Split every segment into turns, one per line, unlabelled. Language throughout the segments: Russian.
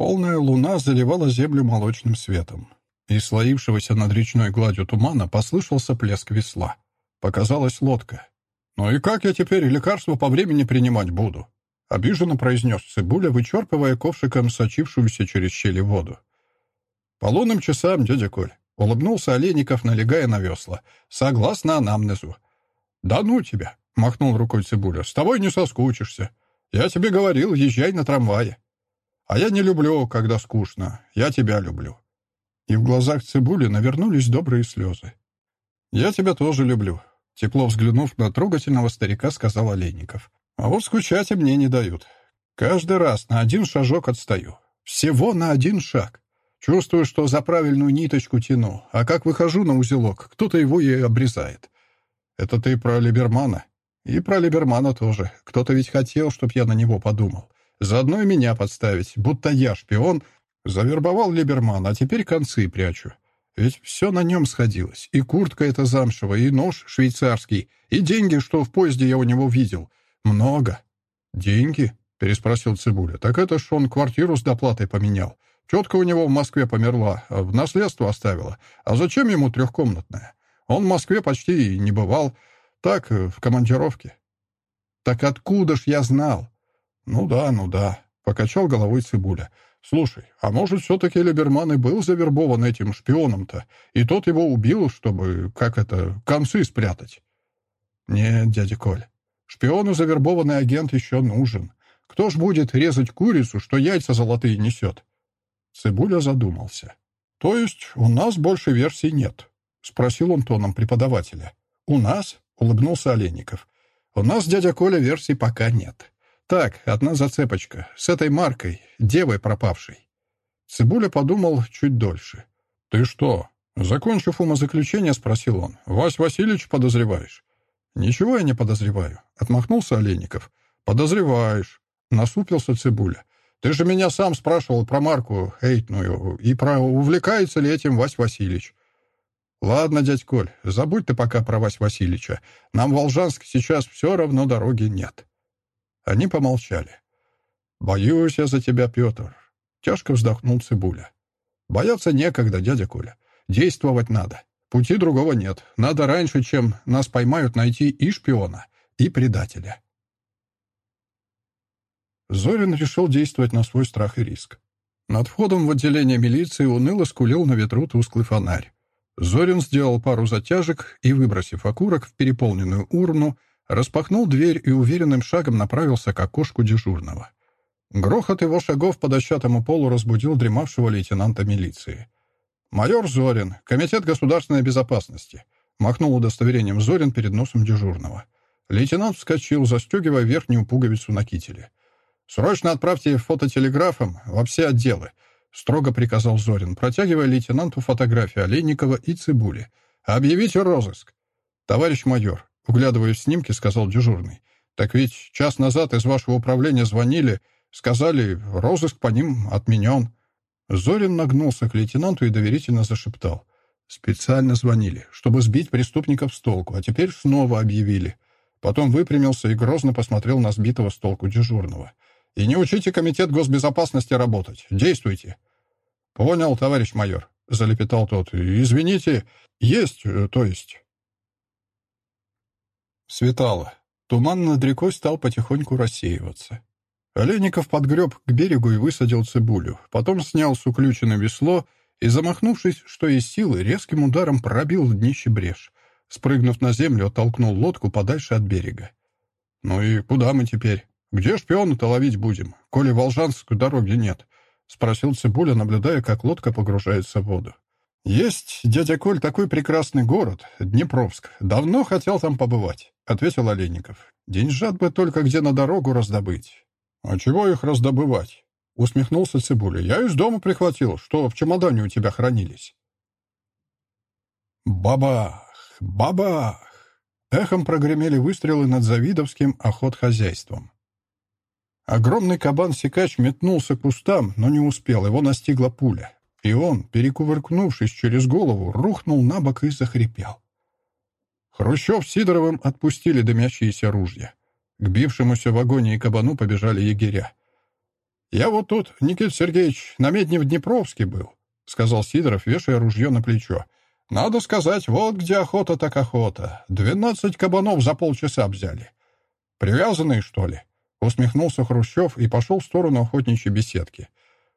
Полная луна заливала землю молочным светом. Из слоившегося над речной гладью тумана послышался плеск весла. Показалась лодка. «Ну и как я теперь лекарство по времени принимать буду?» — обиженно произнес Цибуля, вычерпывая ковшиком сочившуюся через щели воду. «По лунным часам, дядя Коль», — улыбнулся Олейников, налегая на весла. «Согласно анамнезу». «Да ну тебя!» — махнул рукой Цибуля. «С тобой не соскучишься. Я тебе говорил, езжай на трамвае». «А я не люблю, когда скучно. Я тебя люблю». И в глазах Цибули навернулись добрые слезы. «Я тебя тоже люблю», — тепло взглянув на трогательного старика, сказал Олейников. «А вот скучать мне не дают. Каждый раз на один шажок отстаю. Всего на один шаг. Чувствую, что за правильную ниточку тяну, а как выхожу на узелок, кто-то его и обрезает. Это ты про Либермана? И про Либермана тоже. Кто-то ведь хотел, чтоб я на него подумал. Заодно и меня подставить, будто я шпион. Завербовал Либермана, а теперь концы прячу. Ведь все на нем сходилось. И куртка эта замшевая, и нож швейцарский, и деньги, что в поезде я у него видел. Много. «Деньги?» — переспросил Цибуля. «Так это ж он квартиру с доплатой поменял. Тетка у него в Москве померла, а в наследство оставила. А зачем ему трехкомнатная? Он в Москве почти не бывал. Так, э, в командировке. Так откуда ж я знал? Ну да, ну да, покачал головой Цибуля. Слушай, а может, все-таки Либерман и был завербован этим шпионом-то, и тот его убил, чтобы, как это, концы спрятать? Нет, дядя Коль, шпиону завербованный агент еще нужен. Кто ж будет резать курицу, что яйца золотые несет? Цибуля задумался. «То есть у нас больше версий нет?» — спросил он тоном преподавателя. «У нас?» — улыбнулся Олейников. «У нас, дядя Коля, версий пока нет. Так, одна зацепочка. С этой маркой, девой пропавшей». Цибуля подумал чуть дольше. «Ты что?» Закончив умозаключение, спросил он. «Вась Васильевич подозреваешь?» «Ничего я не подозреваю», — отмахнулся Олейников. «Подозреваешь», — насупился Цибуля. Ты же меня сам спрашивал про Марку Эйтную и про увлекается ли этим Вась Васильевич. Ладно, дядь Коль, забудь ты пока про Вась Васильевича. Нам в Волжанск сейчас все равно дороги нет. Они помолчали. «Боюсь я за тебя, Петр», — тяжко вздохнул Цибуля. «Бояться некогда, дядя Коля. Действовать надо. Пути другого нет. Надо раньше, чем нас поймают, найти и шпиона, и предателя». Зорин решил действовать на свой страх и риск. Над входом в отделение милиции уныло скулил на ветру тусклый фонарь. Зорин сделал пару затяжек и, выбросив окурок в переполненную урну, распахнул дверь и уверенным шагом направился к окошку дежурного. Грохот его шагов по дощатому полу разбудил дремавшего лейтенанта милиции. «Майор Зорин, Комитет государственной безопасности», — махнул удостоверением Зорин перед носом дежурного. Лейтенант вскочил, застегивая верхнюю пуговицу на кителе. «Срочно отправьте фототелеграфом во все отделы», — строго приказал Зорин, протягивая лейтенанту фотографии Олейникова и Цибули. «Объявите розыск». «Товарищ майор», — углядывая в снимки, сказал дежурный. «Так ведь час назад из вашего управления звонили, сказали, розыск по ним отменен». Зорин нагнулся к лейтенанту и доверительно зашептал. «Специально звонили, чтобы сбить преступников с толку, а теперь снова объявили». Потом выпрямился и грозно посмотрел на сбитого с толку дежурного. И не учите комитет госбезопасности работать. Действуйте. Понял, товарищ майор, залепетал тот. Извините, есть, э, то есть. Светало. Туман над рекой стал потихоньку рассеиваться. Олейников подгреб к берегу и высадил цибулю. Потом снял с уключенное весло и, замахнувшись, что из силы, резким ударом пробил днище брешь. Спрыгнув на землю, оттолкнул лодку подальше от берега. «Ну и куда мы теперь?» «Где шпиона-то ловить будем, коли Волжанск дороги нет?» — спросил Цибуля, наблюдая, как лодка погружается в воду. «Есть, дядя Коль, такой прекрасный город, Днепровск. Давно хотел там побывать», — ответил Олейников. «Деньжат бы только где на дорогу раздобыть». «А чего их раздобывать?» — усмехнулся Цибуля. «Я из дома прихватил, что в чемодане у тебя хранились». «Бабах! Бабах!» Эхом прогремели выстрелы над Завидовским охотхозяйством. Огромный кабан-сикач метнулся к кустам, но не успел, его настигла пуля. И он, перекувыркнувшись через голову, рухнул на бок и захрипел. Хрущев Сидоровым отпустили дымящиеся ружья. К бившемуся в агонии кабану побежали егеря. «Я вот тут, Никита Сергеевич, на медне в Днепровске был», — сказал Сидоров, вешая ружье на плечо. «Надо сказать, вот где охота так охота. Двенадцать кабанов за полчаса взяли. Привязанные, что ли?» Усмехнулся Хрущев и пошел в сторону охотничьей беседки.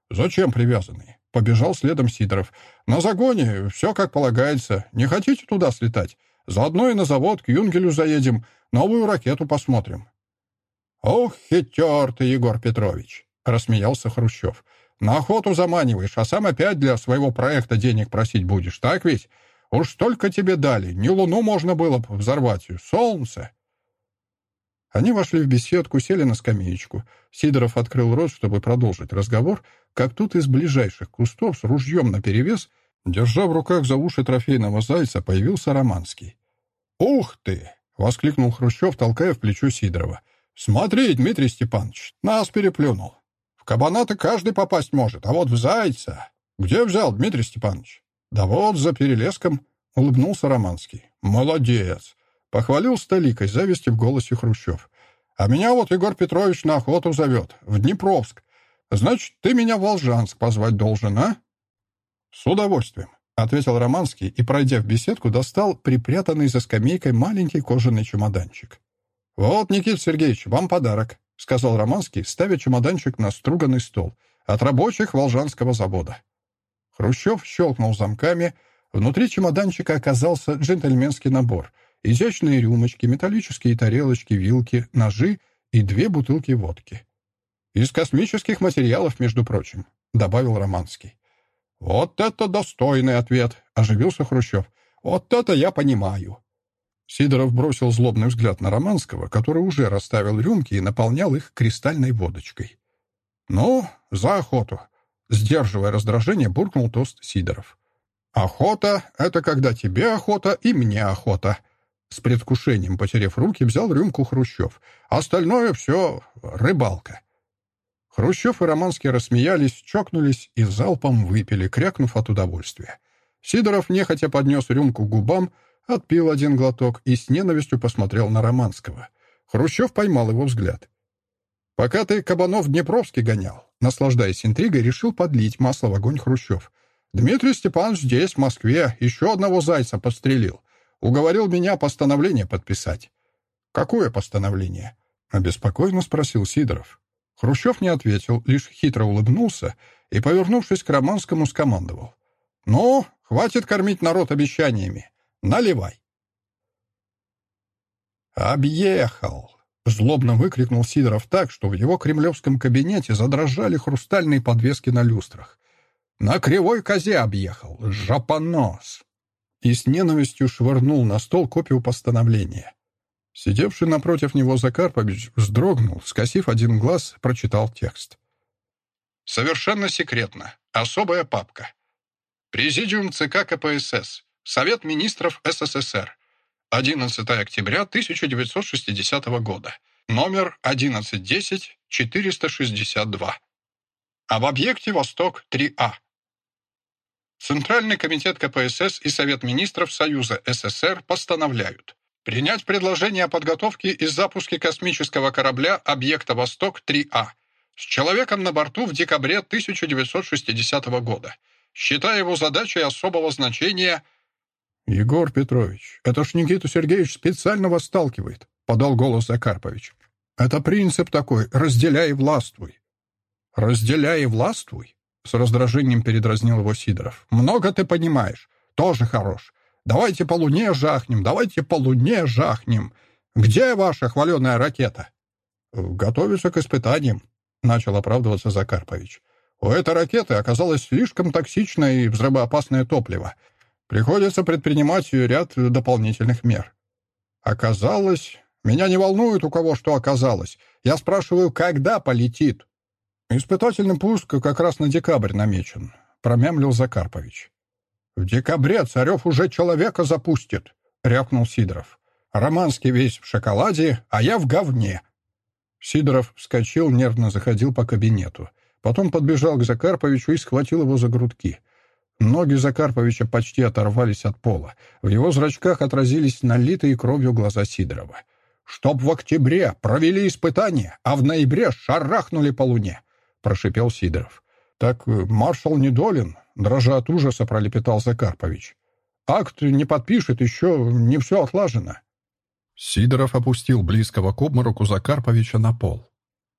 «Зачем привязанные?» Побежал следом Сидоров. «На загоне, все как полагается. Не хотите туда слетать? Заодно и на завод к Юнгелю заедем, новую ракету посмотрим». «Ох, хитер ты, Егор Петрович!» — рассмеялся Хрущев. «На охоту заманиваешь, а сам опять для своего проекта денег просить будешь, так ведь? Уж столько тебе дали, не луну можно было бы взорвать, солнце!» Они вошли в беседку, сели на скамеечку. Сидоров открыл рот, чтобы продолжить разговор, как тут из ближайших кустов с ружьем наперевес, держа в руках за уши трофейного зайца, появился Романский. «Ух ты!» — воскликнул Хрущев, толкая в плечо Сидорова. «Смотри, Дмитрий Степанович, нас переплюнул. В кабана-то каждый попасть может, а вот в зайца... Где взял, Дмитрий Степанович?» «Да вот, за перелеском», — улыбнулся Романский. «Молодец!» — похвалил столикой зависти в голосе Хрущев. «А меня вот Егор Петрович на охоту зовет, в Днепровск. Значит, ты меня в Волжанск позвать должен, а?» «С удовольствием», — ответил Романский и, пройдя в беседку, достал припрятанный за скамейкой маленький кожаный чемоданчик. «Вот, Никита Сергеевич, вам подарок», — сказал Романский, ставя чемоданчик на струганный стол от рабочих Волжанского завода. Хрущев щелкнул замками. Внутри чемоданчика оказался джентльменский набор. Изящные рюмочки, металлические тарелочки, вилки, ножи и две бутылки водки. «Из космических материалов, между прочим», — добавил Романский. «Вот это достойный ответ!» — оживился Хрущев. «Вот это я понимаю!» Сидоров бросил злобный взгляд на Романского, который уже расставил рюмки и наполнял их кристальной водочкой. «Ну, за охоту!» — сдерживая раздражение, буркнул тост Сидоров. «Охота — это когда тебе охота и мне охота!» С предвкушением, потеряв руки, взял рюмку Хрущев. «Остальное все рыбалка!» Хрущев и Романский рассмеялись, чокнулись и залпом выпили, крякнув от удовольствия. Сидоров нехотя поднес рюмку губам, отпил один глоток и с ненавистью посмотрел на Романского. Хрущев поймал его взгляд. «Пока ты кабанов Днепровский гонял», наслаждаясь интригой, решил подлить масло в огонь Хрущев. «Дмитрий Степанович здесь, в Москве, еще одного зайца подстрелил. Уговорил меня постановление подписать». «Какое постановление?» — обеспокоенно спросил Сидоров. Хрущев не ответил, лишь хитро улыбнулся и, повернувшись к Романскому, скомандовал. «Ну, хватит кормить народ обещаниями. Наливай!» «Объехал!» — злобно выкрикнул Сидоров так, что в его кремлевском кабинете задрожали хрустальные подвески на люстрах. «На кривой козе объехал! Жопонос!» И с ненавистью швырнул на стол копию постановления. Сидевший напротив него Закарпович вздрогнул, скосив один глаз, прочитал текст. «Совершенно секретно. Особая папка. Президиум ЦК КПСС. Совет министров СССР. 11 октября 1960 года. Номер 1110-462. Об объекте «Восток-3А». Центральный комитет КПСС и Совет министров Союза СССР постановляют Принять предложение о подготовке и запуске космического корабля объекта «Восток-3А» с человеком на борту в декабре 1960 года, считая его задачей особого значения «Егор Петрович, это ж Никита Сергеевич специально вас сталкивает», — подал голос Закарпович. «Это принцип такой — разделяй и властвуй». «Разделяй и властвуй?» — с раздражением передразнил его Сидоров. «Много ты понимаешь. Тоже хорош. Давайте по луне жахнем, давайте по луне жахнем. Где ваша хваленая ракета?» «Готовится к испытаниям», — начал оправдываться Закарпович. «У этой ракеты оказалось слишком токсичное и взрывоопасное топливо. Приходится предпринимать ряд дополнительных мер». «Оказалось...» «Меня не волнует, у кого что оказалось. Я спрашиваю, когда полетит?» «Испытательный пуск как раз на декабрь намечен», — промямлил Закарпович. «В декабре Царев уже человека запустит», — рявкнул Сидоров. «Романский весь в шоколаде, а я в говне». Сидоров вскочил, нервно заходил по кабинету. Потом подбежал к Закарповичу и схватил его за грудки. Ноги Закарповича почти оторвались от пола. В его зрачках отразились налитые кровью глаза Сидорова. «Чтоб в октябре провели испытания, а в ноябре шарахнули по луне. прошипел Сидоров. «Так э, маршал недолен», — дрожа от ужаса пролепетал Закарпович. «Акт не подпишет, еще не все отлажено». Сидоров опустил близкого к обмороку Закарповича на пол.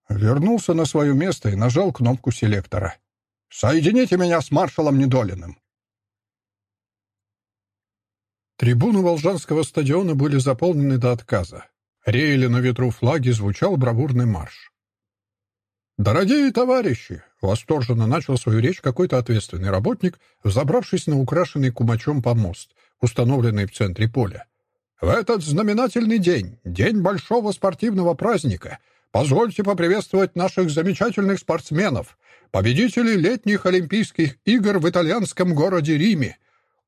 Вернулся на свое место и нажал кнопку селектора. «Соедините меня с маршалом Недолиным!» Трибуны Волжанского стадиона были заполнены до отказа. Реяли на ветру флаги, звучал бравурный марш. «Дорогие товарищи!» — восторженно начал свою речь какой-то ответственный работник, взобравшись на украшенный кумачом помост, установленный в центре поля. «В этот знаменательный день, день большого спортивного праздника, позвольте поприветствовать наших замечательных спортсменов, победителей летних Олимпийских игр в итальянском городе Риме.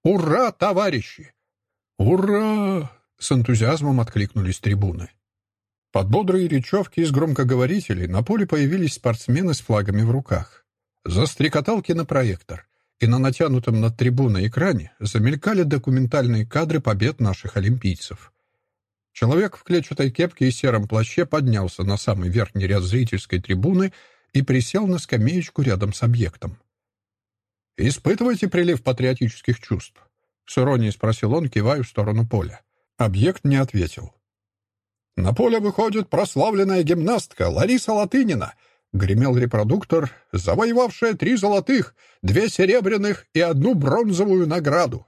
Ура, товарищи!» «Ура!» — с энтузиазмом откликнулись трибуны. Под бодрые речевки из громкоговорителей на поле появились спортсмены с флагами в руках. Застрекотал кинопроектор, и на натянутом над трибуной экране замелькали документальные кадры побед наших олимпийцев. Человек в клетчатой кепке и сером плаще поднялся на самый верхний ряд зрительской трибуны и присел на скамеечку рядом с объектом. «Испытывайте прилив патриотических чувств?» — с иронией спросил он, кивая в сторону поля. Объект не ответил. «На поле выходит прославленная гимнастка Лариса Латынина», — гремел репродуктор, завоевавшая три золотых, две серебряных и одну бронзовую награду.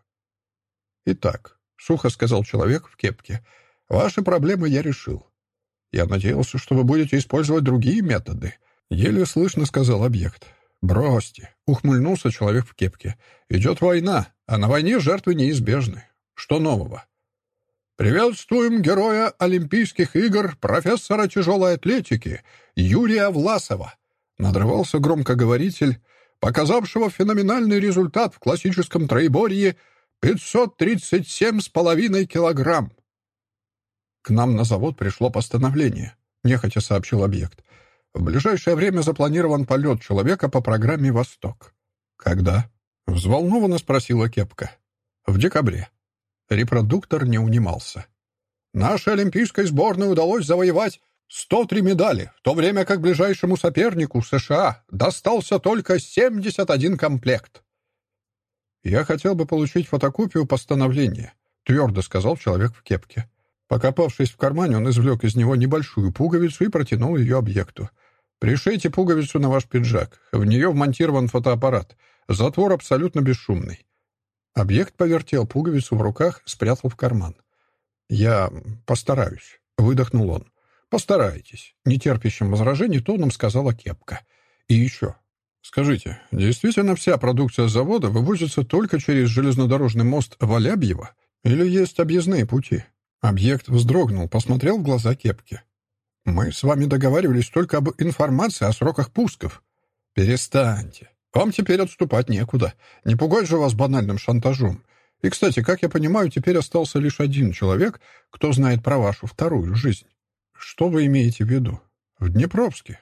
«Итак», — сухо сказал человек в кепке, — «ваши проблемы я решил. Я надеялся, что вы будете использовать другие методы», — еле слышно сказал объект. «Бросьте», — ухмыльнулся человек в кепке. «Идет война, а на войне жертвы неизбежны. Что нового?» «Приветствуем героя Олимпийских игр, профессора тяжелой атлетики Юрия Власова», надрывался громкоговоритель, показавшего феноменальный результат в классическом троеборье 537,5 килограмм. К нам на завод пришло постановление, нехотя сообщил объект. В ближайшее время запланирован полет человека по программе «Восток». Когда? Взволнованно спросила Кепка. В декабре. Репродуктор не унимался. «Нашей олимпийской сборной удалось завоевать 103 медали, в то время как ближайшему сопернику, США, достался только 71 комплект». «Я хотел бы получить фотокопию постановления», — твердо сказал человек в кепке. Покопавшись в кармане, он извлек из него небольшую пуговицу и протянул ее объекту. «Пришейте пуговицу на ваш пиджак. В нее вмонтирован фотоаппарат. Затвор абсолютно бесшумный. Объект повертел пуговицу в руках, спрятал в карман. «Я постараюсь», — выдохнул он. «Постарайтесь», — нетерпящим возражений тоном сказала Кепка. «И еще. Скажите, действительно вся продукция завода вывозится только через железнодорожный мост Валябьево? Или есть объездные пути?» Объект вздрогнул, посмотрел в глаза Кепки. «Мы с вами договаривались только об информации о сроках пусков». «Перестаньте», вам теперь отступать некуда. Не пугать же вас банальным шантажом. И, кстати, как я понимаю, теперь остался лишь один человек, кто знает про вашу вторую жизнь. Что вы имеете в виду? В Днепровске?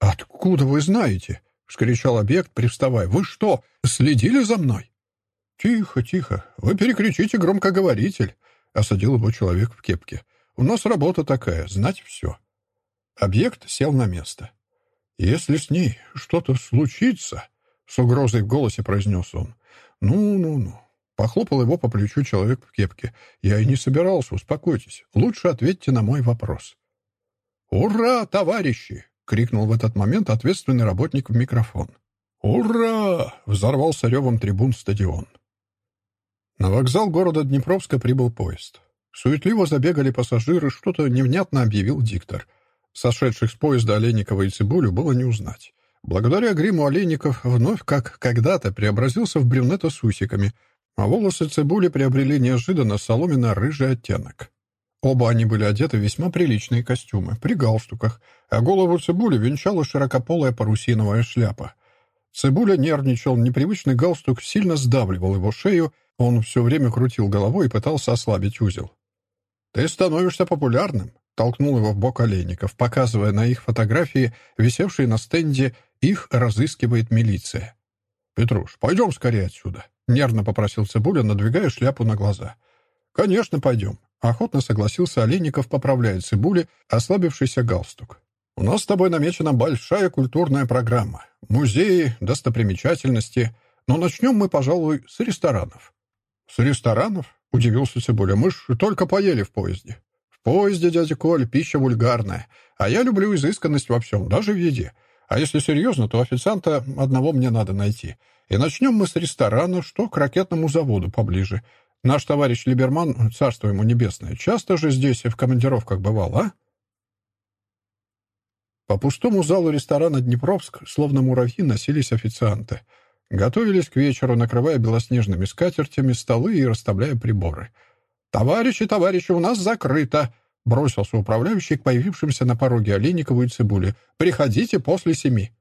Откуда вы знаете? — вскричал объект, привставая. «Вы что, следили за мной?» «Тихо, тихо. Вы перекричите громкоговоритель», — осадил его человек в кепке. «У нас работа такая — знать все». Объект сел на место. «Если с ней что-то случится...» С угрозой в голосе произнес он. «Ну-ну-ну». Похлопал его по плечу человек в кепке. «Я и не собирался, успокойтесь. Лучше ответьте на мой вопрос». «Ура, товарищи!» — крикнул в этот момент ответственный работник в микрофон. «Ура!» — взорвался ревом трибун стадион. На вокзал города Днепровска прибыл поезд. Суетливо забегали пассажиры, что-то невнятно объявил диктор. Сошедших с поезда Олейникова и Цибулю было не узнать. Благодаря гриму Олейников вновь, как когда-то, преобразился в брюнета с усиками, а волосы цибули приобрели неожиданно соломенно-рыжий оттенок. Оба они были одеты в весьма приличные костюмы, при галстуках, а голову цибули венчала широкополая парусиновая шляпа. Цибуля нервничал, непривычный галстук сильно сдавливал его шею, он все время крутил головой и пытался ослабить узел. «Ты становишься популярным», — толкнул его в бок Олейников, показывая на их фотографии, висевшие на стенде их разыскивает милиция. «Петруш, пойдем скорее отсюда», — нервно попросил Цибуля, надвигая шляпу на глаза. «Конечно, пойдем», — охотно согласился Олейников, поправляя Цибуле ослабившийся галстук. У нас с тобой намечена большая культурная программа. Музеи, достопримечательности. Но начнем мы, пожалуй, с ресторанов». «С ресторанов?» — удивился Цибуля. «Мы ж только поели в поезде». «В поезде, дядя Коль, пища вульгарная. А я люблю изысканность во всем, даже в еде. А если серьезно, то официанта одного мне надо найти. И начнем мы с ресторана, что к ракетному заводу поближе. Наш товарищ Либерман, царство ему небесное, часто же здесь в командировках бывал, а?» По пустому залу ресторана «Днепровск» словно муравьи носились официанты. Готовились к вечеру, накрывая белоснежными скатертями столы и расставляя приборы. «Товарищи, товарищи, у нас закрыто!» — бросился управляющий к появившимся на пороге Олейникову и Цибуле. «Приходите после семи».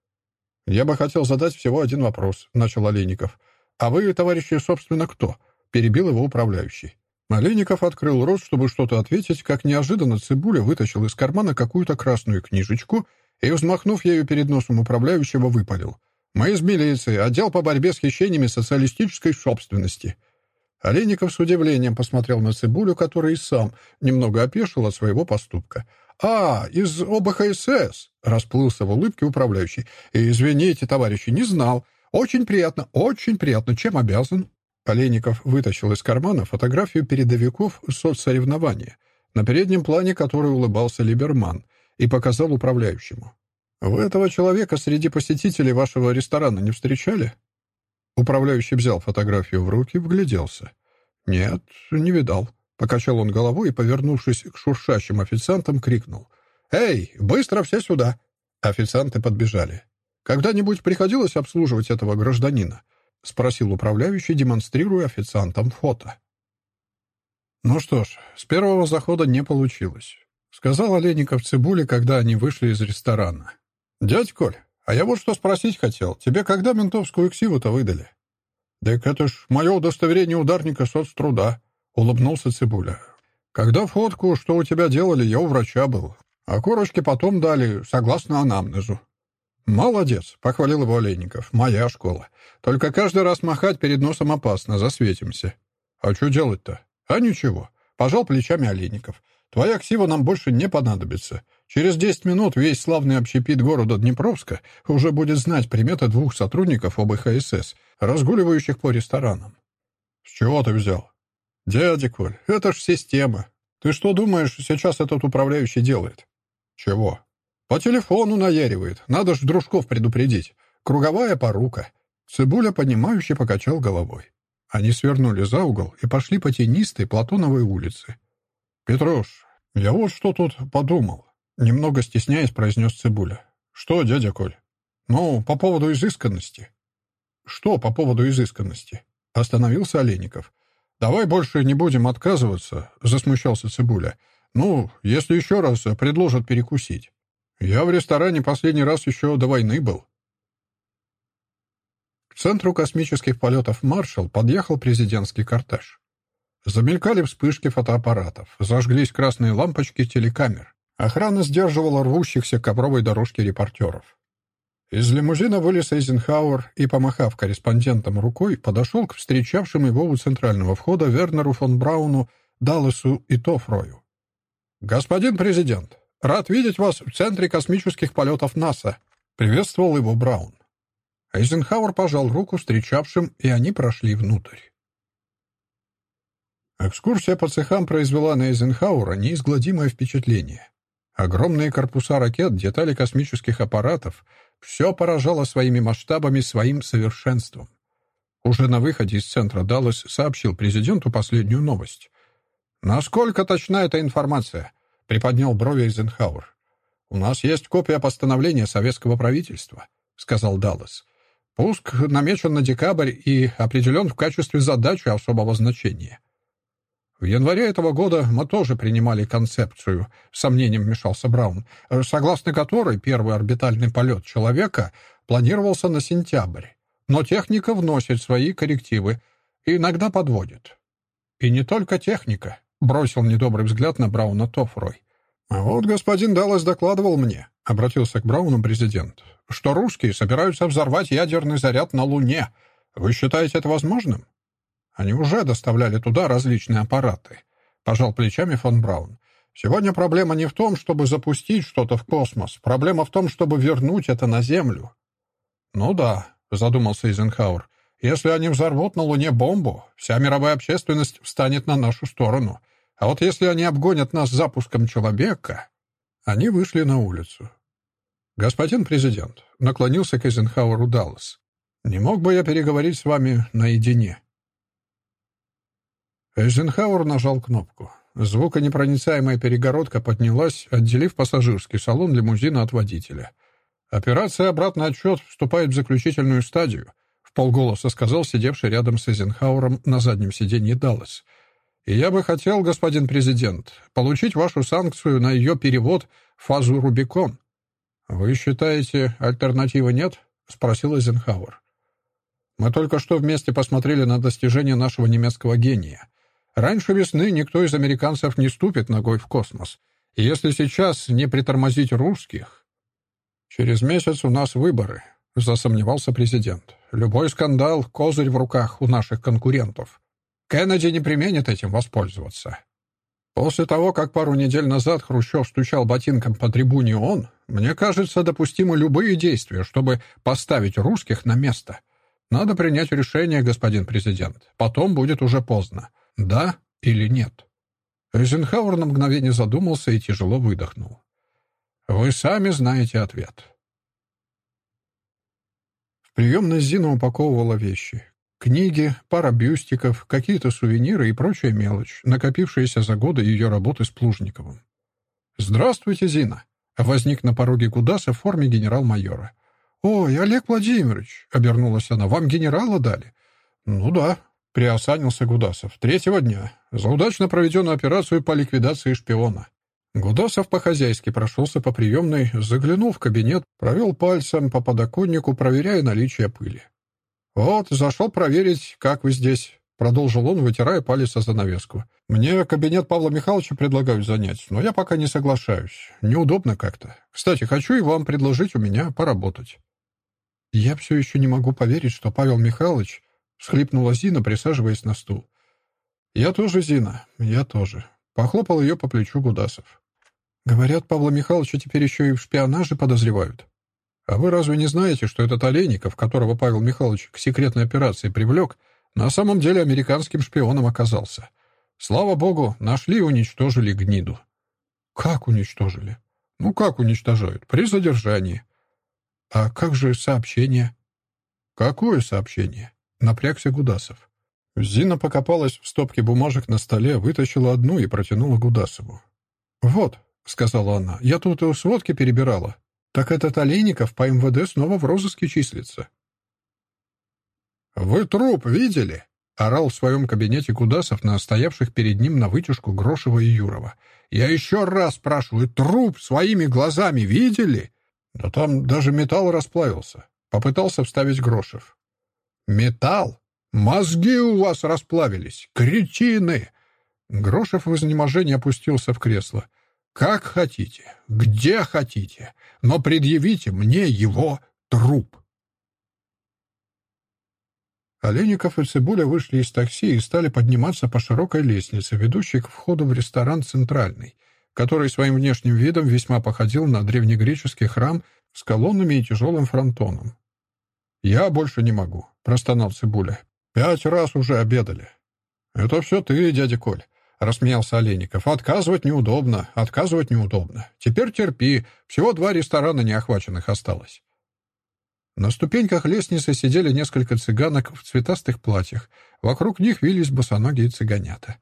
«Я бы хотел задать всего один вопрос», — начал Олейников. «А вы, товарищи, собственно, кто?» — перебил его управляющий. Олейников открыл рот, чтобы что-то ответить, как неожиданно Цибуля вытащил из кармана какую-то красную книжечку и, взмахнув ею перед носом управляющего, выпалил. «Мы из милиции, отдел по борьбе с хищениями социалистической собственности». Олейников с удивлением посмотрел на Цибулю, который и сам немного опешил от своего поступка. «А, из ОБХСС!» — расплылся в улыбке управляющий. «Извините, товарищи, не знал. Очень приятно, очень приятно. Чем обязан?» Олейников вытащил из кармана фотографию передовиков соцсоревнования, на переднем плане которой улыбался Либерман, и показал управляющему. «Вы этого человека среди посетителей вашего ресторана не встречали?» Управляющий взял фотографию в руки, вгляделся. «Нет, не видал». Покачал он головой и, повернувшись к шуршащим официантам, крикнул. «Эй, быстро все сюда!» Официанты подбежали. «Когда-нибудь приходилось обслуживать этого гражданина?» — спросил управляющий, демонстрируя официантам фото. «Ну что ж, с первого захода не получилось», — сказал Олейников Цибуле, когда они вышли из ресторана. «Дядь Коль, а я вот что спросить хотел. Тебе когда ментовскую ксиву-то выдали?» «Так это ж мое удостоверение ударника соцтруда», — улыбнулся Цибуля. «Когда фотку, что у тебя делали, я у врача был. А корочки потом дали, согласно анамнезу». «Молодец», — похвалил его Олейников. «Моя школа. Только каждый раз махать перед носом опасно, засветимся». «А что делать-то?» «А ничего». Пожал плечами Олейников. «Твоя ксива нам больше не понадобится. Через десять минут весь славный общепит города Днепровска уже будет знать приметы двух сотрудников ОБХСС, разгуливающих по ресторанам». «С чего ты взял?» «Дядя Коль, это ж система. Ты что думаешь, сейчас этот управляющий делает?» «Чего?» По телефону наяривает. Надо ж дружков предупредить. Круговая порука. Цибуля, понимающе покачал головой. Они свернули за угол и пошли по тенистой Платоновой улице. «Петруш, я вот что тут подумал», — немного стесняясь произнес Цибуля. «Что, дядя Коль?» «Ну, по поводу изысканности». «Что по поводу изысканности?» — остановился Олейников. «Давай больше не будем отказываться», — засмущался Цибуля. «Ну, если еще раз предложат перекусить». Я в ресторане последний раз еще до войны был. К центру космических полетов «Маршалл» подъехал президентский кортеж. Замелькали вспышки фотоаппаратов, зажглись красные лампочки телекамер. Охрана сдерживала рвущихся к ковровой дорожке репортеров. Из лимузина вылез Эйзенхауэр и, помахав корреспондентам рукой, подошел к встречавшим его у центрального входа Вернеру фон Брауну, Далласу и Тофрою. «Господин президент, Рад видеть вас в Центре космических полетов НАСА», — приветствовал его Браун. Эйзенхауэр пожал руку встречавшим, и они прошли внутрь. Экскурсия по цехам произвела на Эйзенхауэра неизгладимое впечатление. Огромные корпуса ракет, детали космических аппаратов — все поражало своими масштабами, своим совершенством. Уже на выходе из центра Даллас сообщил президенту последнюю новость. «Насколько точна эта информация?» приподнял брови Эйзенхауэр. «У нас есть копия постановления советского правительства», — сказал Даллас. «Пуск намечен на декабрь и определен в качестве задачи особого значения». В январе этого года мы тоже принимали концепцию, сомнением вмешался Браун, согласно которой первый орбитальный полет человека планировался на сентябрь. Но техника вносит свои коррективы и иногда подводит. И не только техника. Бросил недобрый взгляд на Брауна Тофрой. «А вот господин Даллас докладывал мне», — обратился к Брауну президент, «что русские собираются взорвать ядерный заряд на Луне. Вы считаете это возможным?» «Они уже доставляли туда различные аппараты», — пожал плечами фон Браун. Сегодня проблема не в том, чтобы запустить что-то в космос. Проблема в том, чтобы вернуть это на Землю. Ну да, задумался Эйзенхауэр. Если они взорвут на Луне бомбу, вся мировая общественность встанет на нашу сторону. А вот если они обгонят нас запуском человека... Они вышли на улицу. «Господин президент», — наклонился к Эйзенхауэру Даллас, — «не мог бы я переговорить с вами наедине?» Эйзенхауэр нажал кнопку. Звуконепроницаемая перегородка поднялась, отделив пассажирский салон лимузина от водителя. «Операция «Обратный отчет» вступает в заключительную стадию», — в полголоса сказал сидевший рядом с Эйзенхауэром на заднем сиденье Даллас. «И я бы хотел, господин президент, получить вашу санкцию на ее перевод в фазу Рубикон». «Вы считаете, альтернативы нет?» — спросил Эйзенхауэр. «Мы только что вместе посмотрели на достижения нашего немецкого гения. Раньше весны никто из американцев не ступит ногой в космос. Если сейчас не притормозить русских... Через месяц у нас выборы, засомневался президент. Любой скандал — козырь в руках у наших конкурентов. Кеннеди не применит этим воспользоваться. После того, как пару недель назад Хрущев стучал ботинком по трибуне ООН, мне кажется, допустимы любые действия, чтобы поставить русских на место. Надо принять решение, господин президент. Потом будет уже поздно. Да или нет? Эйзенхауэр на мгновение задумался и тяжело выдохнул. Вы сами знаете ответ. В приемной Зина упаковывала вещи. Книги, пара бюстиков, какие-то сувениры и прочая мелочь, накопившаяся за годы ее работы с Плужниковым. «Здравствуйте, Зина!» Возник на пороге Гудаса в форме генерал-майора. «Ой, Олег Владимирович!» — обернулась она. «Вам генерала дали?» «Ну да», — приосанился Гудасов. «Третьего дня. За удачно проведенную операцию по ликвидации шпиона». Гудасов по-хозяйски прошелся по приемной, заглянул в кабинет, провел пальцем по подоконнику, проверяя наличие пыли. «Вот, зашел проверить, как вы здесь», — продолжил он, вытирая палец о занавеску. «Мне кабинет Павла Михайловича предлагают занять, но я пока не соглашаюсь. Неудобно как-то. Кстати, хочу и вам предложить у меня поработать». «Я все еще не могу поверить, что Павел Михайлович всхлипнула Зина, присаживаясь на стул. «Я тоже, Зина, я тоже», — похлопал ее по плечу Гудасов. «Говорят, Павла Михайловича теперь еще и в шпионаже подозревают. А вы разве не знаете, что этот Олейников, которого Павел Михайлович к секретной операции привлек, на самом деле американским шпионом оказался? Слава богу, нашли и уничтожили гниду». «Как уничтожили?» «Ну, как уничтожают? При задержании». «А как же сообщение?» «Какое сообщение?» Напрягся Гудасов. Зина покопалась в стопке бумажек на столе, вытащила одну и протянула Гудасову. «Вот», — сказала она, — «я тут у сводки перебирала. Так этот Олейников по МВД снова в розыске числится». «Вы труп видели?» — орал в своем кабинете Гудасов на стоявших перед ним на вытяжку Грошева и Юрова. «Я еще раз спрашиваю, труп своими глазами видели?» «Да там даже металл расплавился», — попытался вставить Грошев. Металл? Мозги у вас расплавились, кретины!» Грошев в изнеможении опустился в кресло. «Как хотите, где хотите, но предъявите мне его труп!» Олейников и Цибуля вышли из такси и стали подниматься по широкой лестнице, ведущей к входу в ресторан «Центральный», который своим внешним видом весьма походил на древнегреческий храм с колоннами и тяжелым фронтоном. «Я больше не могу», — простонал Цибуля. «Пять раз уже обедали». «Это все ты, дядя Коль», — рассмеялся Олейников. «Отказывать неудобно, отказывать неудобно. Теперь терпи, всего два ресторана неохваченных осталось». На ступеньках лестницы сидели несколько цыганок в цветастых платьях. Вокруг них вились босоногие цыганята.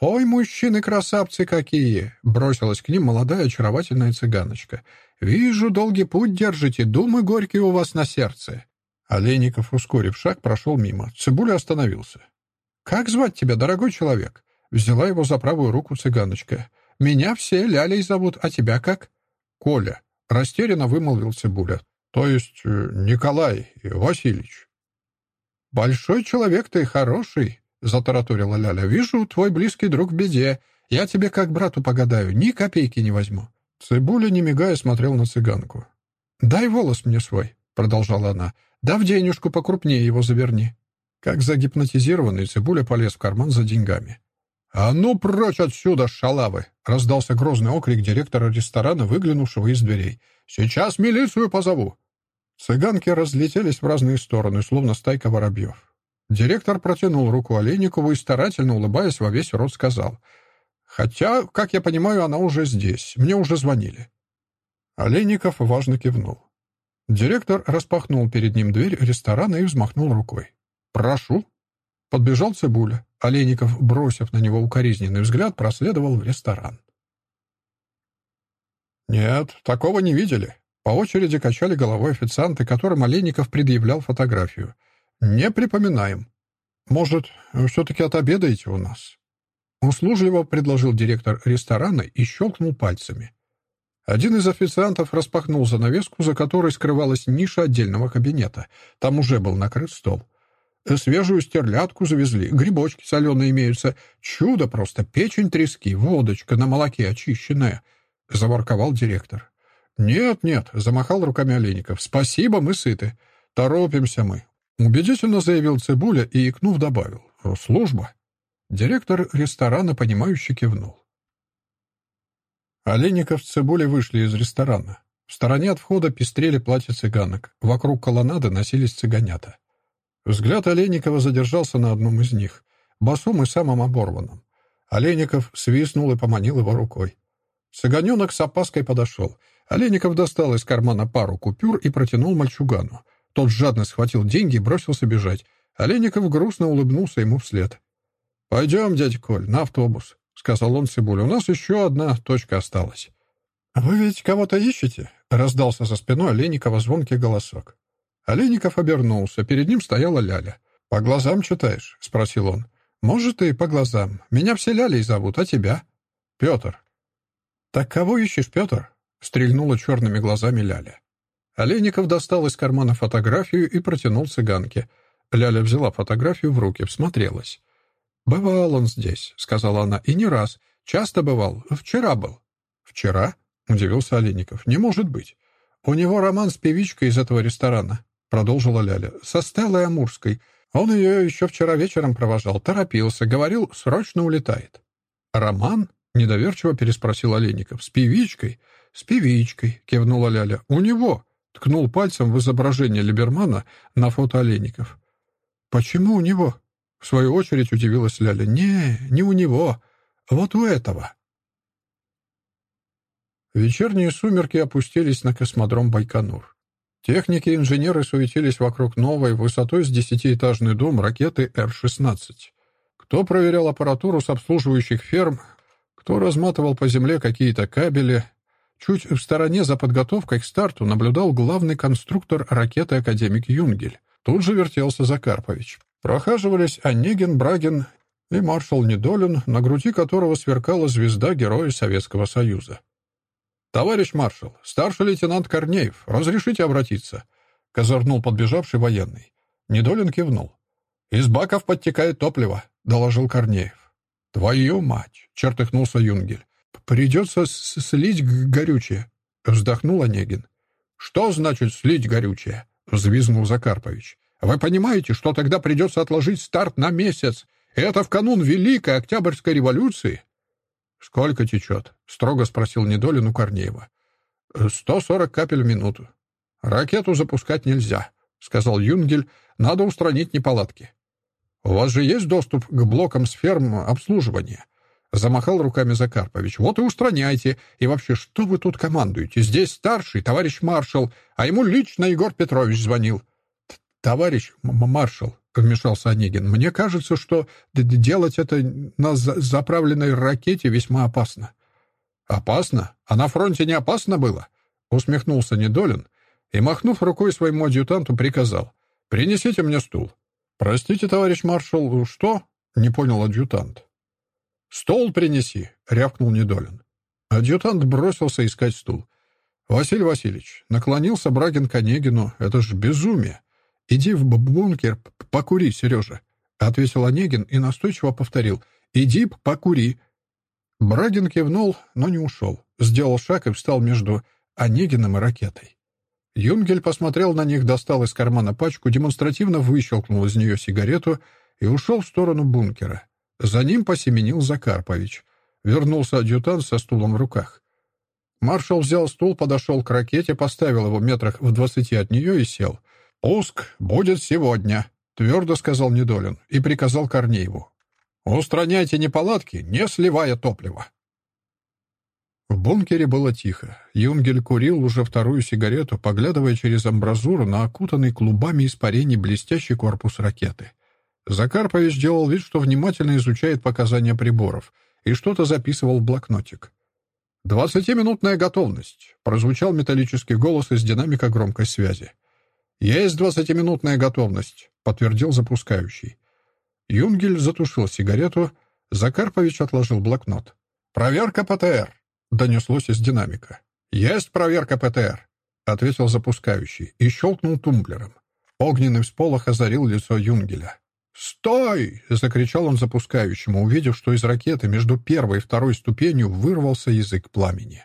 «Ой, мужчины-красавцы какие!» — бросилась к ним молодая очаровательная цыганочка. «Вижу, долгий путь держите, думы горькие у вас на сердце». Олейников, ускорив шаг, прошел мимо. Цибуля остановился. «Как звать тебя, дорогой человек?» Взяла его за правую руку цыганочка. «Меня все Лялей зовут, а тебя как?» «Коля», — растерянно вымолвил Цибуля. «То есть э, Николай Васильевич». «Большой человек ты, хороший», — затараторила Ляля. «Вижу, твой близкий друг в беде. Я тебе как брату погадаю, ни копейки не возьму». Цибуля, не мигая, смотрел на цыганку. «Дай волос мне свой», — продолжала она. «Да в денежку покрупнее его заверни». Как загипнотизированный, Цибуля полез в карман за деньгами. «А ну прочь отсюда, шалавы!» — раздался грозный окрик директора ресторана, выглянувшего из дверей. «Сейчас милицию позову!» Цыганки разлетелись в разные стороны, словно стайка воробьев. Директор протянул руку Олейникову и, старательно улыбаясь во весь рот, сказал, «Хотя, как я понимаю, она уже здесь. Мне уже звонили». Олейников важно кивнул. Директор распахнул перед ним дверь ресторана и взмахнул рукой. «Прошу». Подбежал Цибуля. Олейников, бросив на него укоризненный взгляд, проследовал в ресторан. «Нет, такого не видели». По очереди качали головой официанты, которым Олейников предъявлял фотографию. «Не припоминаем. Может, все-таки отобедаете у нас?» Услужливо предложил директор ресторана и щелкнул пальцами. Один из официантов распахнул занавеску, за которой скрывалась ниша отдельного кабинета. Там уже был накрыт стол. Свежую стерлядку завезли, грибочки соленые имеются. Чудо просто, печень трески, водочка на молоке очищенная», — заворковал директор. «Нет, нет», — замахал руками Олейников. «Спасибо, мы сыты. Торопимся мы», — убедительно заявил Цибуля и, икнув, добавил. «Служба». Директор ресторана, понимающе кивнул. Олейников с Цибулей вышли из ресторана. В стороне от входа пестрели платья цыганок. Вокруг колоннады носились цыганята. Взгляд Олейникова задержался на одном из них, босом и самым оборванном. Олейников свистнул и поманил его рукой. Цыганенок с опаской подошел. Олейников достал из кармана пару купюр и протянул мальчугану. Тот жадно схватил деньги и бросился бежать. Олейников грустно улыбнулся ему вслед. «Пойдем, дядя Коль, на автобус», — сказал он Цибуле. «У нас еще одна точка осталась». «Вы ведь кого-то ищете?» — раздался за спиной Олейникова звонкий голосок. Олейников обернулся. Перед ним стояла Ляля. «По глазам читаешь?» — спросил он. «Может, и по глазам. Меня все Лялей зовут, а тебя?» «Петр». «Так кого ищешь, Петр?» — стрельнула черными глазами Ляля. Олейников достал из кармана фотографию и протянул цыганке. Ляля взяла фотографию в руки, всмотрелась. «Бывал он здесь», — сказала она, — «и не раз. Часто бывал. Вчера был». «Вчера?» — удивился Олейников. «Не может быть. У него роман с певичкой из этого ресторана. — продолжила Ляля, — «со Стеллой Амурской. Он ее еще вчера вечером провожал, торопился, говорил, срочно улетает». «Роман?» — недоверчиво переспросил Олейников. «С певичкой?» «С певичкой», — кивнула Ляля. «У него!» — ткнул пальцем в изображение Либермана на фото Олейников. «Почему у него?» — в свою очередь удивилась Ляля. «Не, не у него. Вот у этого». Вечерние сумерки опустились на космодром Байконур. Техники и инженеры суетились вокруг новой, высотой с десятиэтажный дом ракеты Р-16. Кто проверял аппаратуру с обслуживающих ферм, кто разматывал по земле какие-то кабели. Чуть в стороне за подготовкой к старту наблюдал главный конструктор ракеты академик Юнгель. Тут же вертелся Закарпович. Прохаживались Онегин, Брагин и маршал Недолин, на груди которого сверкала звезда Героя Советского Союза. «Товарищ маршал, старший лейтенант Корнеев, разрешите обратиться?» — козырнул подбежавший военный. Недолин кивнул. «Из баков подтекает топливо», — доложил Корнеев. «Твою мать!» — чертыхнулся Юнгель. «Придется слить горючее», — вздохнул Онегин. «Что значит слить горючее?» — взвизгнул Закарпович. «Вы понимаете, что тогда придется отложить старт на месяц? Это в канун Великой Октябрьской революции?» «Сколько течет?» — строго спросил Недолин у Корнеева. «Сто сорок капель в минуту». «Ракету запускать нельзя», — сказал Юнгель. «Надо устранить неполадки». «У вас же есть доступ к блокам сферм обслуживания?» Замахал руками Закарпович. «Вот и устраняйте. И вообще, что вы тут командуете? Здесь старший, товарищ маршал, а ему лично Егор Петрович звонил». «Товарищ маршал», — вмешался Онегин, «мне кажется, что делать это на заправленной ракете весьма опасно». «Опасно? А на фронте не опасно было?» — усмехнулся Недолин и, махнув рукой своему адъютанту, приказал. «Принесите мне стул». «Простите, товарищ маршал, что?» — не понял адъютант. «Стол принеси», — рявкнул Недолин. Адъютант бросился искать стул. «Василий Васильевич», — наклонился Брагин к Онегину, — «это ж безумие. «Иди в бункер, покури, Сережа», — ответил Онегин и настойчиво повторил. «Иди покури». Брагин кивнул, но не ушел. Сделал шаг и встал между Онегиным и ракетой. Юнгель посмотрел на них, достал из кармана пачку, демонстративно выщелкнул из нее сигарету и ушел в сторону бункера. За ним посеменил Закарпович. Вернулся адъютант со стулом в руках. Маршал взял стул, подошел к ракете, поставил его метрах в двадцати от нее и сел. «Пуск будет сегодня», — твердо сказал Недолин и приказал Корнееву. «Устраняйте неполадки, не сливая топливо». В бункере было тихо. Юнгель курил уже вторую сигарету, поглядывая через амбразуру на окутанный клубами испарений блестящий корпус ракеты. Закарпович делал вид, что внимательно изучает показания приборов и что-то записывал в блокнотик. «Двадцатиминутная готовность», — прозвучал металлический голос из динамика громкой связи. «Есть двадцатиминутная готовность», — подтвердил запускающий. Юнгель затушил сигарету, Закарпович отложил блокнот. «Проверка ПТР», — донеслось из динамика. «Есть проверка ПТР», — ответил запускающий и щелкнул тумблером. Огненный всполох озарил лицо Юнгеля. «Стой!» — закричал он запускающему, увидев, что из ракеты между первой и второй ступенью вырвался язык пламени.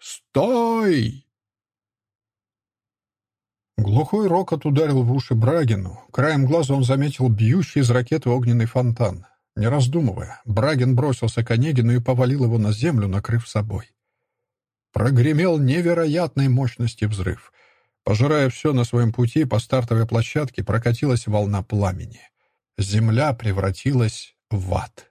«Стой!» Глухой рокот ударил в уши Брагину. Краем глаза он заметил бьющий из ракеты огненный фонтан. Не раздумывая, Брагин бросился к Онегину и повалил его на землю, накрыв собой. Прогремел невероятной мощности взрыв. Пожирая все на своем пути, по стартовой площадке прокатилась волна пламени. Земля превратилась в ад.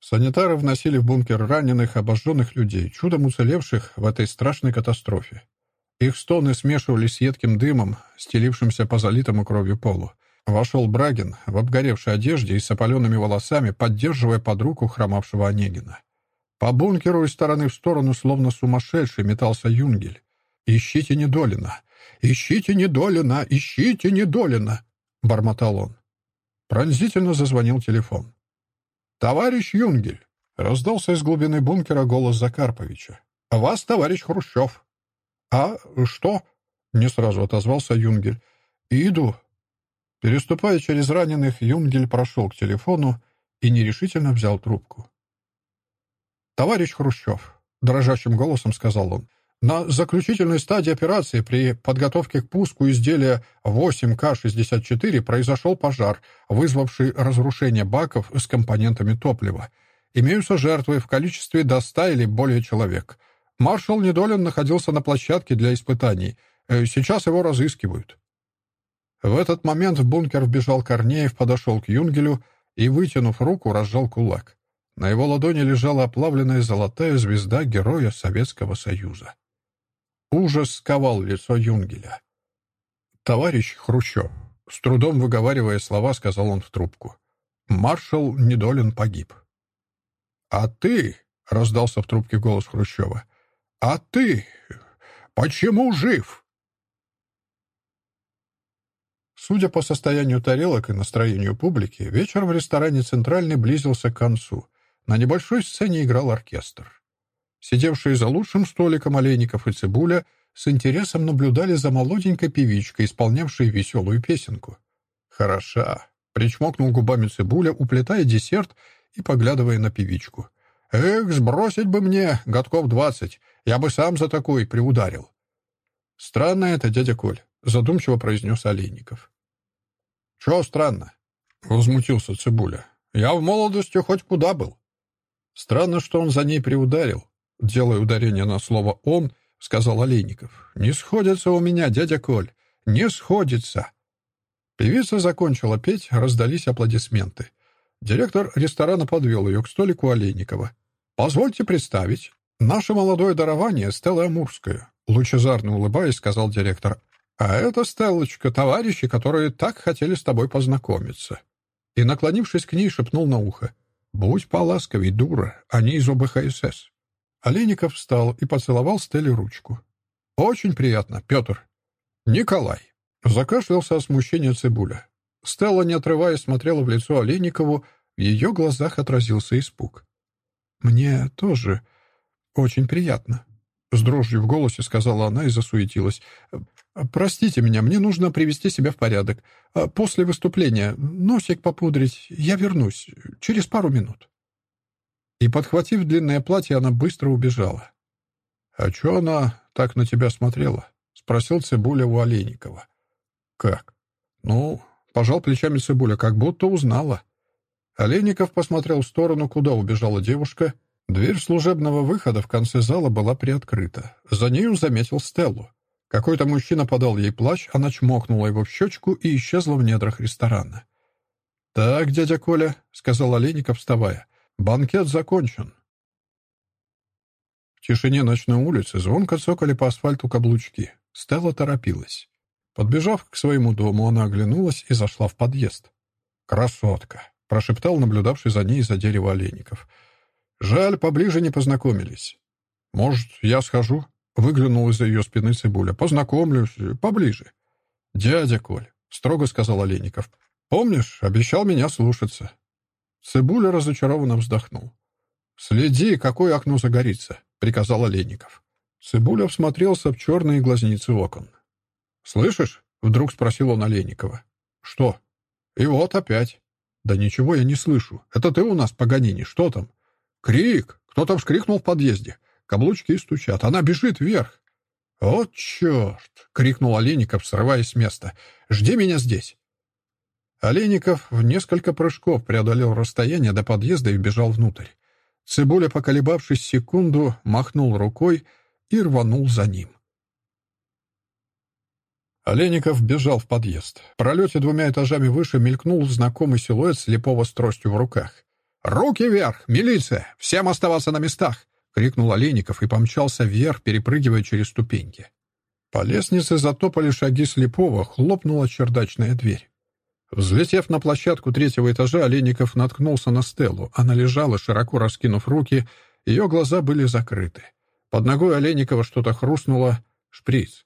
Санитары вносили в бункер раненых, обожженных людей, чудом уцелевших в этой страшной катастрофе. Их стоны смешивались с едким дымом, стелившимся по залитому кровью полу. Вошел Брагин в обгоревшей одежде и с опаленными волосами, поддерживая под руку хромавшего Онегина. По бункеру из стороны в сторону, словно сумасшедший, метался Юнгель. «Ищите Недолина! «Ищите Недолина! Ищите Недолина!» — бормотал он. Пронзительно зазвонил телефон. «Товарищ Юнгель!» — раздался из глубины бункера голос Закарповича. «Вас, товарищ Хрущев!» «А что?» — не сразу отозвался Юнгель. «Иду». Переступая через раненых, Юнгель прошел к телефону и нерешительно взял трубку. «Товарищ Хрущев!» — дрожащим голосом сказал он. На заключительной стадии операции при подготовке к пуску изделия 8К-64 произошел пожар, вызвавший разрушение баков с компонентами топлива. Имеются жертвы в количестве до 100 или более человек. Маршал Недолин находился на площадке для испытаний. Э, сейчас его разыскивают. В этот момент в бункер вбежал Корнеев, подошел к Юнгелю и, вытянув руку, разжал кулак. На его ладони лежала оплавленная золотая звезда Героя Советского Союза. Ужас сковал лицо Юнгеля. «Товарищ Хрущев», — с трудом выговаривая слова, сказал он в трубку, — «маршал Недолин погиб». «А ты», — раздался в трубке голос Хрущева, — «а ты почему жив?» Судя по состоянию тарелок и настроению публики, вечер в ресторане «Центральный» близился к концу. На небольшой сцене играл оркестр. Сидевшие за лучшим столиком Олейников и Цибуля с интересом наблюдали за молоденькой певичкой, исполнявшей веселую песенку. «Хороша!» — причмокнул губами Цибуля, уплетая десерт и поглядывая на певичку. «Эх, сбросить бы мне годков двадцать, я бы сам за такой приударил». «Странно это, дядя Коль», — задумчиво произнес Олейников. «Чего странно?» — возмутился Цибуля. «Я в молодости хоть куда был». «Странно, что он за ней приударил делая ударение на слово «он», сказал Олейников. «Не сходится у меня, дядя Коль, не сходится». Певица закончила петь, раздались аплодисменты. Директор ресторана подвел ее к столику Олейникова. «Позвольте представить. Наше молодое дарование — Стелла Амурская», — лучезарно улыбаясь, сказал директор. «А это, Стеллочка, товарищи, которые так хотели с тобой познакомиться». И, наклонившись к ней, шепнул на ухо. «Будь поласковей, дура, они из ОБХСС». Олейников встал и поцеловал Стелле ручку. «Очень приятно, Петр». «Николай». Закашлялся от смущения Цибуля. Стелла, не отрываясь, смотрела в лицо Олейникову, в ее глазах отразился испуг. «Мне тоже очень приятно», — с дрожью в голосе сказала она и засуетилась. «Простите меня, мне нужно привести себя в порядок. После выступления носик попудрить, я вернусь через пару минут» и, подхватив длинное платье, она быстро убежала. «А чё она так на тебя смотрела?» — спросил Цибуля у Олейникова. «Как?» «Ну, пожал плечами Цибуля, как будто узнала». Олейников посмотрел в сторону, куда убежала девушка. Дверь служебного выхода в конце зала была приоткрыта. За нею заметил Стеллу. Какой-то мужчина подал ей плащ, она чмокнула его в щечку и исчезла в недрах ресторана. «Так, дядя Коля», — сказал Олейников, вставая, — «банкет закончен». В тишине ночной улицы звонко цокали по асфальту каблучки. Стелла торопилась. Подбежав к своему дому, она оглянулась и зашла в подъезд. «Красотка!» — прошептал наблюдавший за ней из-за дерева Олейников. «Жаль, поближе не познакомились. Может, я схожу?» — выглянул из-за ее спины Цибуля. «Познакомлюсь. Поближе». «Дядя Коль», — строго сказал Олейников, — «помнишь, обещал меня слушаться». Цибуля разочарованно вздохнул. «Следи, какое окно загорится», — приказал Олейников. Цибуля всмотрелся в черные глазницы окон. «Слышишь?» — вдруг спросил он Олейникова. «Что?» «И вот опять». «Да ничего я не слышу. Это ты у нас, Паганини, что там?» «Крик! Кто-то вскрикнул в подъезде. Каблучки стучат. Она бежит вверх». «О, черт!» — крикнул Олейников, срываясь с места. «Жди меня здесь!» Олейников в несколько прыжков преодолел расстояние до подъезда и бежал внутрь. Цибуля, поколебавшись секунду, махнул рукой и рванул за ним. Олейников бежал в подъезд. В пролете двумя этажами выше мелькнул знакомый силуэт слепого с тростью в руках. «Руки вверх! Милиция! Всем оставаться на местах!» — крикнул Олейников и помчался вверх, перепрыгивая через ступеньки. По лестнице затопали шаги слепого, хлопнула чердачная дверь. Взлетев на площадку третьего этажа, Олейников наткнулся на Стеллу. Она лежала, широко раскинув руки, ее глаза были закрыты. Под ногой Олейникова что-то хрустнуло. Шприц.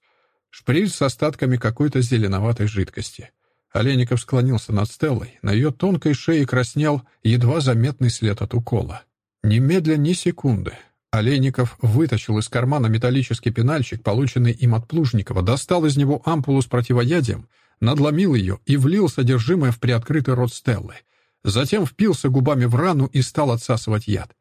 Шприц с остатками какой-то зеленоватой жидкости. Олейников склонился над Стеллой. На ее тонкой шее краснел едва заметный след от укола. Немедля ни секунды. Олейников вытащил из кармана металлический пенальчик, полученный им от Плужникова, достал из него ампулу с противоядием, надломил ее и влил содержимое в приоткрытый рот Стеллы. Затем впился губами в рану и стал отсасывать яд.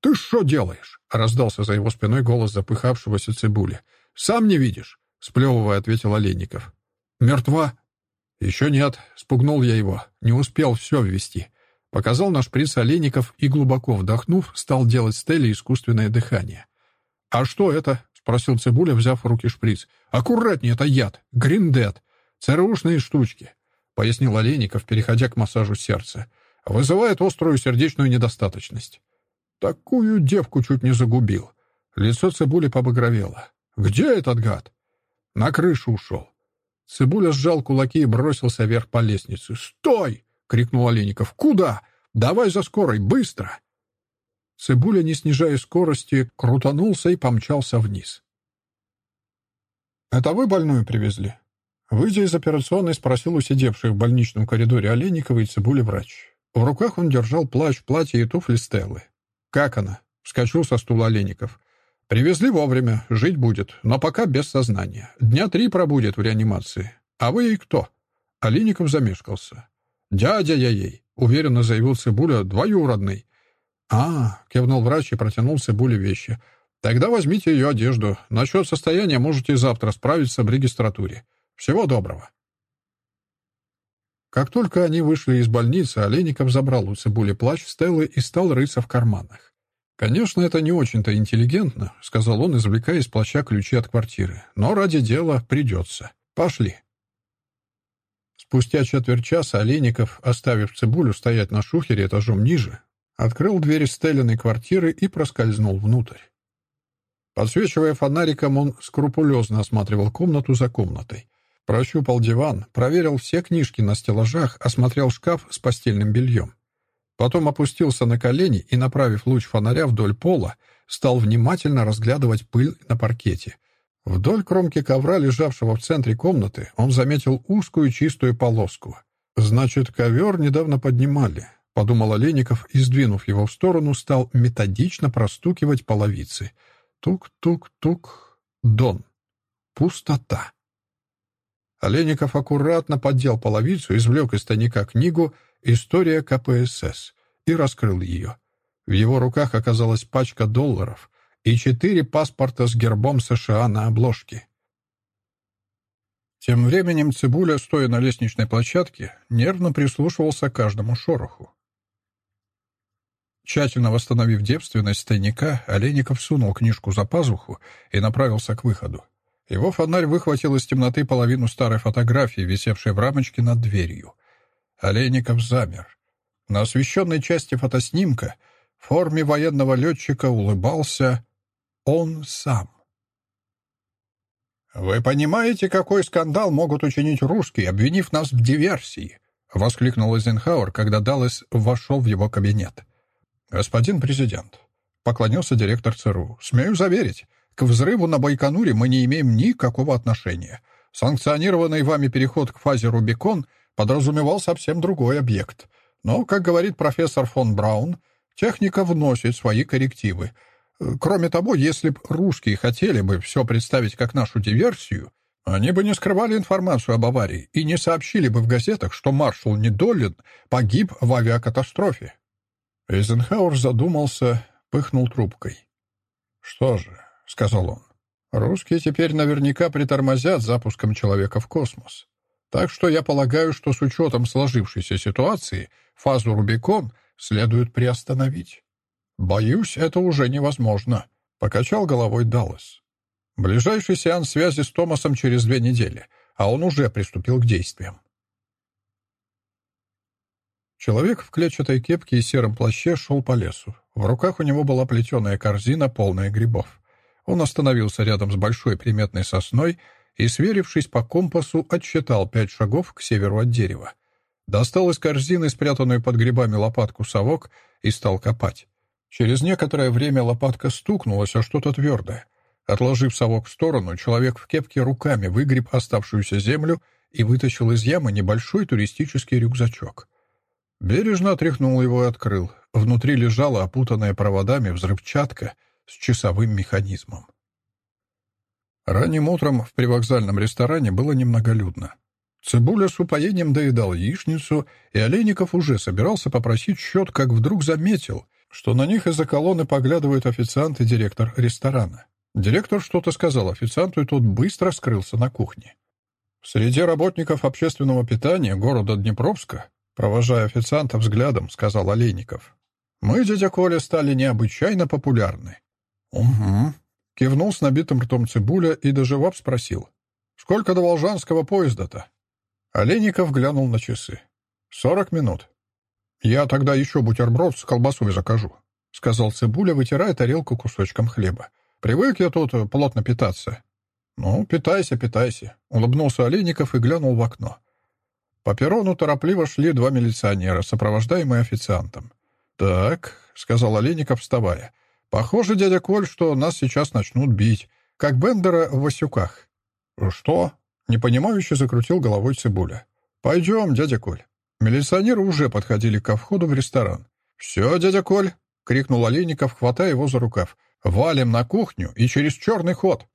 «Ты что делаешь?» — раздался за его спиной голос запыхавшегося цибули. «Сам не видишь?» Сплевывая, ответил Олейников. «Мертва?» «Еще нет», — спугнул я его. Не успел все ввести. Показал наш принц Олейников и, глубоко вдохнув, стал делать Стелле искусственное дыхание. «А что это?» — спросил Цибуля, взяв в руки шприц. «Аккуратнее, это яд. Гриндет. ЦРУшные штучки», — пояснил Олейников, переходя к массажу сердца. «Вызывает острую сердечную недостаточность». Такую девку чуть не загубил. Лицо Цибули побагровело. «Где этот гад?» На крышу ушел. Цибуля сжал кулаки и бросился вверх по лестнице. «Стой!» — крикнул Олейников. «Куда? Давай за скорой, быстро!» Цибуля, не снижая скорости, крутанулся и помчался вниз. «Это вы больную привезли?» Выйдя из операционной, спросил у сидевших в больничном коридоре Олейникова и Цибули врач. В руках он держал плащ, платье и туфли Стеллы. «Как она?» — вскочил со стула Олейников. Привезли вовремя, жить будет, но пока без сознания. Дня три пробудет в реанимации. А вы ей кто?» Алиников замешкался. «Дядя я ей», — уверенно заявил Цибуля, — «двоюродный». «А», — кивнул врач и протянул Цибуле вещи. «Тогда возьмите ее одежду. Насчет состояния можете завтра справиться в регистратуре. Всего доброго». Как только они вышли из больницы, Олейников забрал у Цибули плащ Стеллы и стал рыться в карманах. «Конечно, это не очень-то интеллигентно», — сказал он, извлекая из плаща ключи от квартиры. «Но ради дела придется. Пошли». Спустя четверть часа Олейников, оставив цибулю стоять на шухере этажом ниже, открыл дверь стеленной квартиры и проскользнул внутрь. Подсвечивая фонариком, он скрупулезно осматривал комнату за комнатой. Прощупал диван, проверил все книжки на стеллажах, осмотрел шкаф с постельным бельем. Потом опустился на колени и, направив луч фонаря вдоль пола, стал внимательно разглядывать пыль на паркете. Вдоль кромки ковра, лежавшего в центре комнаты, он заметил узкую чистую полоску. «Значит, ковер недавно поднимали», — подумал Олейников и, сдвинув его в сторону, стал методично простукивать половицы. Тук-тук-тук. Дон. Пустота. Олейников аккуратно поддел половицу, извлек из тайника книгу «История КПСС» и раскрыл ее. В его руках оказалась пачка долларов и четыре паспорта с гербом США на обложке. Тем временем Цибуля, стоя на лестничной площадке, нервно прислушивался к каждому шороху. Тщательно восстановив девственность тайника, Олейников сунул книжку за пазуху и направился к выходу. Его фонарь выхватил из темноты половину старой фотографии, висевшей в рамочке над дверью. Олейников замер. На освещенной части фотоснимка в форме военного летчика улыбался он сам. «Вы понимаете, какой скандал могут учинить русские, обвинив нас в диверсии?» — воскликнул Эйзенхауэр, когда Даллас вошел в его кабинет. «Господин президент», — поклонился директор ЦРУ, — «смею заверить, к взрыву на Байконуре мы не имеем никакого отношения. Санкционированный вами переход к фазе Рубикон подразумевал совсем другой объект. Но, как говорит профессор фон Браун, техника вносит свои коррективы. Кроме того, если б русские хотели бы все представить как нашу диверсию, они бы не скрывали информацию об аварии и не сообщили бы в газетах, что маршал Недолин погиб в авиакатастрофе. Эйзенхауэр задумался, пыхнул трубкой. «Что же», — сказал он, — «русские теперь наверняка притормозят запуском человека в космос. Так что я полагаю, что с учетом сложившейся ситуации фазу Рубикон следует приостановить». «Боюсь, это уже невозможно», — покачал головой Даллас. «Ближайший сеанс связи с Томасом через две недели, а он уже приступил к действиям». Человек в клетчатой кепке и сером плаще шел по лесу. В руках у него была плетеная корзина, полная грибов. Он остановился рядом с большой приметной сосной и, сверившись по компасу, отсчитал пять шагов к северу от дерева. Достал из корзины спрятанную под грибами лопатку совок и стал копать. Через некоторое время лопатка стукнулась о что-то твердое. Отложив совок в сторону, человек в кепке руками выгреб оставшуюся землю и вытащил из ямы небольшой туристический рюкзачок. Бережно отряхнул его и открыл. Внутри лежала опутанная проводами взрывчатка с часовым механизмом. Ранним утром в привокзальном ресторане было немноголюдно. Цибуля с упоением доедал яичницу, и Олейников уже собирался попросить счет, как вдруг заметил, что на них из-за колонны поглядывают официант и директор ресторана. Директор что-то сказал официанту, и тот быстро скрылся на кухне. Среди работников общественного питания города Днепровска Провожая официанта взглядом, сказал Олейников. «Мы, дядя Коля, стали необычайно популярны». «Угу», — кивнул с набитым ртом цибуля и, доживав, спросил. «Сколько до Волжанского поезда-то?» Олейников глянул на часы. «Сорок минут». «Я тогда еще бутерброд с колбасой закажу», — сказал Цибуля, вытирая тарелку кусочком хлеба. «Привык я тут плотно питаться». «Ну, питайся, питайся», — улыбнулся Олейников и глянул в окно. По перрону торопливо шли два милиционера, сопровождаемые официантом. «Так», — сказал Олейников, вставая, — «похоже, дядя Коль, что нас сейчас начнут бить, как Бендера в Васюках». «Что?» — непонимающе закрутил головой Цибуля. «Пойдем, дядя Коль». Милиционеры уже подходили ко входу в ресторан. «Все, дядя Коль!» — крикнул Олейников, хватая его за рукав. «Валим на кухню и через черный ход!»